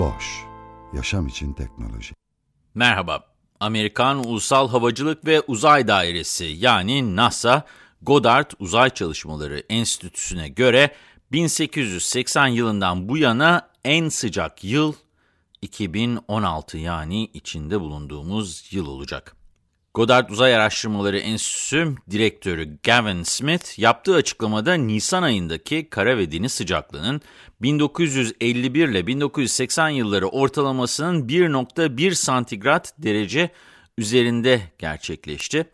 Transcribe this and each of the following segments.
Boş, yaşam için teknoloji. Merhaba, Amerikan Ulusal Havacılık ve Uzay Dairesi yani NASA, Goddard Uzay Çalışmaları Enstitüsü'ne göre 1880 yılından bu yana en sıcak yıl 2016 yani içinde bulunduğumuz yıl olacak. Goddard Uzay Araştırmaları Enstitüsü Direktörü Gavin Smith yaptığı açıklamada Nisan ayındaki kara ve deniz sıcaklığının 1951 ile 1980 yılları ortalamasının 1.1 santigrat derece üzerinde gerçekleşti.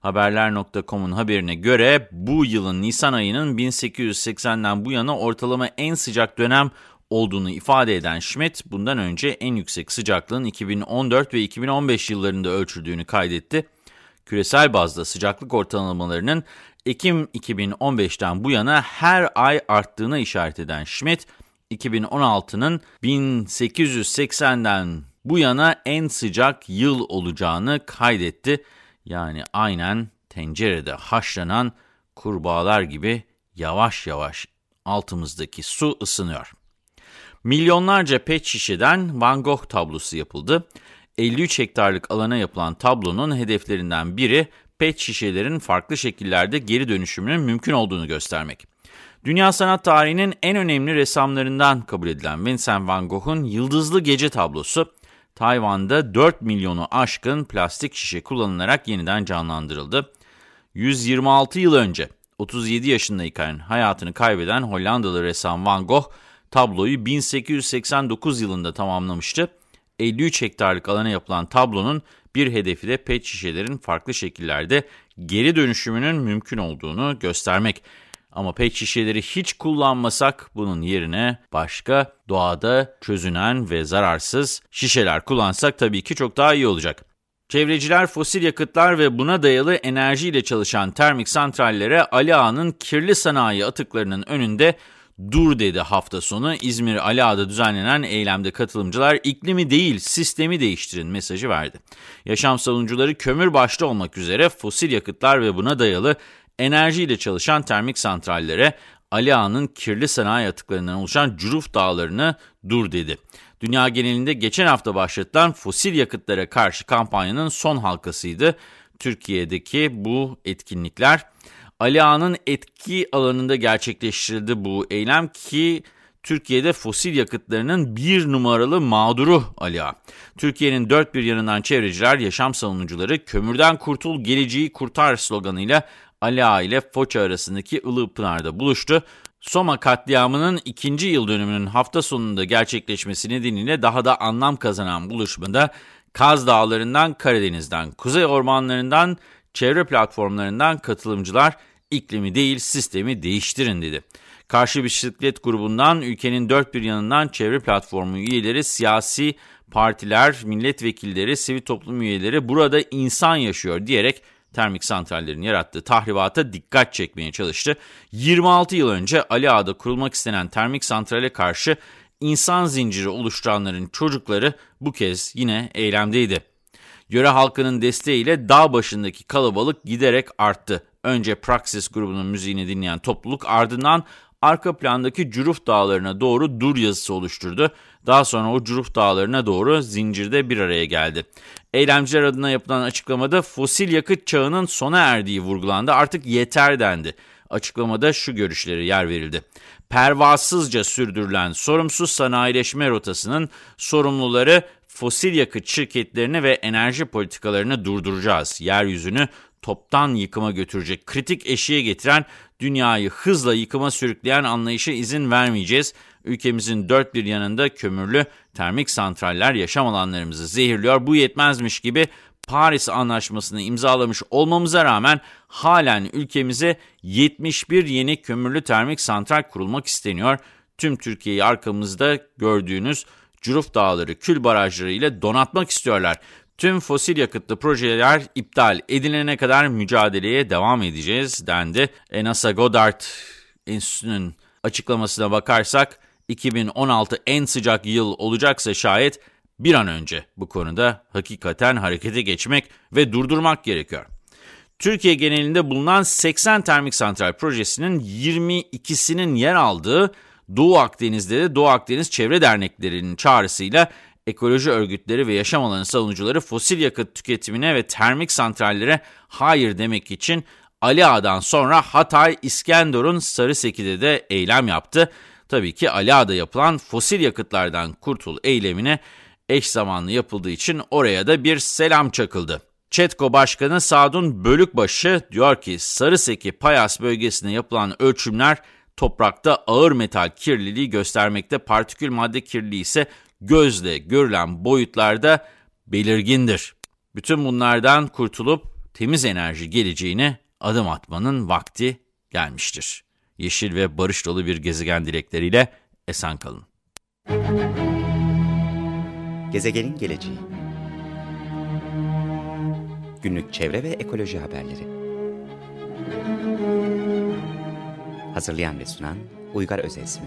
Haberler.com'un haberine göre bu yılın Nisan ayının 1880'den bu yana ortalama en sıcak dönem olduğunu ifade eden Schmidt, bundan önce en yüksek sıcaklığın 2014 ve 2015 yıllarında ölçüldüğünü kaydetti. Küresel bazda sıcaklık ortalamalarının Ekim 2015'ten bu yana her ay arttığına işaret eden Schmidt, 2016'nın 1880'den bu yana en sıcak yıl olacağını kaydetti. Yani aynen tencerede haşlanan kurbağalar gibi yavaş yavaş altımızdaki su ısınıyor. Milyonlarca pet şişeden Van Gogh tablosu yapıldı. 53 hektarlık alana yapılan tablonun hedeflerinden biri pet şişelerin farklı şekillerde geri dönüşümünün mümkün olduğunu göstermek. Dünya sanat tarihinin en önemli ressamlarından kabul edilen Vincent van Gogh'un Yıldızlı Gece tablosu, Tayvan'da 4 milyonu aşkın plastik şişe kullanılarak yeniden canlandırıldı. 126 yıl önce 37 yaşındayken hayatını kaybeden Hollandalı ressam Van Gogh, tabloyu 1889 yılında tamamlamıştı. 53 hektarlık alana yapılan tablonun bir hedefi de pet şişelerin farklı şekillerde geri dönüşümünün mümkün olduğunu göstermek. Ama pet şişeleri hiç kullanmasak bunun yerine başka doğada çözünen ve zararsız şişeler kullansak tabii ki çok daha iyi olacak. Çevreciler fosil yakıtlar ve buna dayalı enerjiyle çalışan termik santrallere Ali Ağa'nın kirli sanayi atıklarının önünde dur dedi hafta sonu. İzmir Ali Ağa'da düzenlenen eylemde katılımcılar iklimi değil sistemi değiştirin mesajı verdi. Yaşam savunucuları kömür başta olmak üzere fosil yakıtlar ve buna dayalı enerjiyle çalışan termik santrallere Ali Ağa'nın kirli sanayi atıklarından oluşan Curuf Dağları'nı dur dedi. Dünya genelinde geçen hafta başlatılan fosil yakıtlara karşı kampanyanın son halkasıydı. Türkiye'deki bu etkinlikler Ali Ağa'nın etki alanında gerçekleştirildi bu eylem ki Türkiye'de fosil yakıtlarının bir numaralı mağduru Ali Ağa. Türkiye'nin dört bir yanından çevreciler, yaşam savunucuları kömürden kurtul geleceği kurtar sloganıyla Ali Ağa ile Foça arasındaki Ilıpınar'da buluştu. Soma katliamının ikinci yıl dönümünün hafta sonunda gerçekleşmesi nedeniyle daha da anlam kazanan buluşmada Kaz Dağları'ndan, Karadeniz'den, Kuzey Ormanları'ndan, çevre platformlarından katılımcılar iklimi değil sistemi değiştirin dedi. Karşı bisiklet grubundan ülkenin dört bir yanından çevre platformu üyeleri, siyasi partiler, milletvekilleri, sivil toplum üyeleri burada insan yaşıyor diyerek termik santrallerin yarattığı tahribata dikkat çekmeye çalıştı. 26 yıl önce Ali Ağa'da kurulmak istenen termik santrale karşı insan zinciri oluşturanların çocukları bu kez yine eylemdeydi. Yöre halkının desteğiyle dağ başındaki kalabalık giderek arttı. Önce Praxis grubunun müziğini dinleyen topluluk ardından arka plandaki Curuf Dağları'na doğru dur yazısı oluşturdu. Daha sonra o Curuf Dağları'na doğru zincirde bir araya geldi. Eylemciler adına yapılan açıklamada fosil yakıt çağının sona erdiği vurgulandı. Artık yeter dendi. Açıklamada şu görüşleri yer verildi. Pervasızca sürdürülen sorumsuz sanayileşme rotasının sorumluları fosil yakıt şirketlerini ve enerji politikalarını durduracağız. Yeryüzünü toptan yıkıma götürecek, kritik eşiğe getiren, dünyayı hızla yıkıma sürükleyen anlayışa izin vermeyeceğiz. Ülkemizin dört bir yanında kömürlü termik santraller yaşam alanlarımızı zehirliyor. Bu yetmezmiş gibi Paris Anlaşması'nı imzalamış olmamıza rağmen halen ülkemize 71 yeni kömürlü termik santral kurulmak isteniyor. Tüm Türkiye'yi arkamızda gördüğünüz Curuf Dağları kül barajları ile donatmak istiyorlar. Tüm fosil yakıtlı projeler iptal edilene kadar mücadeleye devam edeceğiz dendi. NASA Goddard Enstitüsü'nün açıklamasına bakarsak 2016 en sıcak yıl olacaksa şayet bir an önce bu konuda hakikaten harekete geçmek ve durdurmak gerekiyor. Türkiye genelinde bulunan 80 termik santral projesinin 22'sinin yer aldığı Doğu Akdeniz'de de Doğu Akdeniz Çevre Derneklerinin çağrısıyla ekoloji örgütleri ve yaşam alanı savunucuları fosil yakıt tüketimine ve termik santrallere hayır demek için Ali Ağa'dan sonra Hatay, İskenderun, Sarıseki'de de eylem yaptı. Tabii ki Ali Ağa'da yapılan fosil yakıtlardan kurtul eylemine eş zamanlı yapıldığı için oraya da bir selam çakıldı. ÇETKO Başkanı Sadun Bölükbaşı diyor ki Sarıseki Payas bölgesinde yapılan ölçümler toprakta ağır metal kirliliği göstermekte, partikül madde kirliliği ise gözle görülen boyutlarda belirgindir. Bütün bunlardan kurtulup temiz enerji geleceğine adım atmanın vakti gelmiştir. Yeşil ve barış dolu bir gezegen dilekleriyle esen kalın. Gezegenin geleceği Günlük çevre ve ekoloji haberleri Hazırlayan ve sunan Uygar Özesmi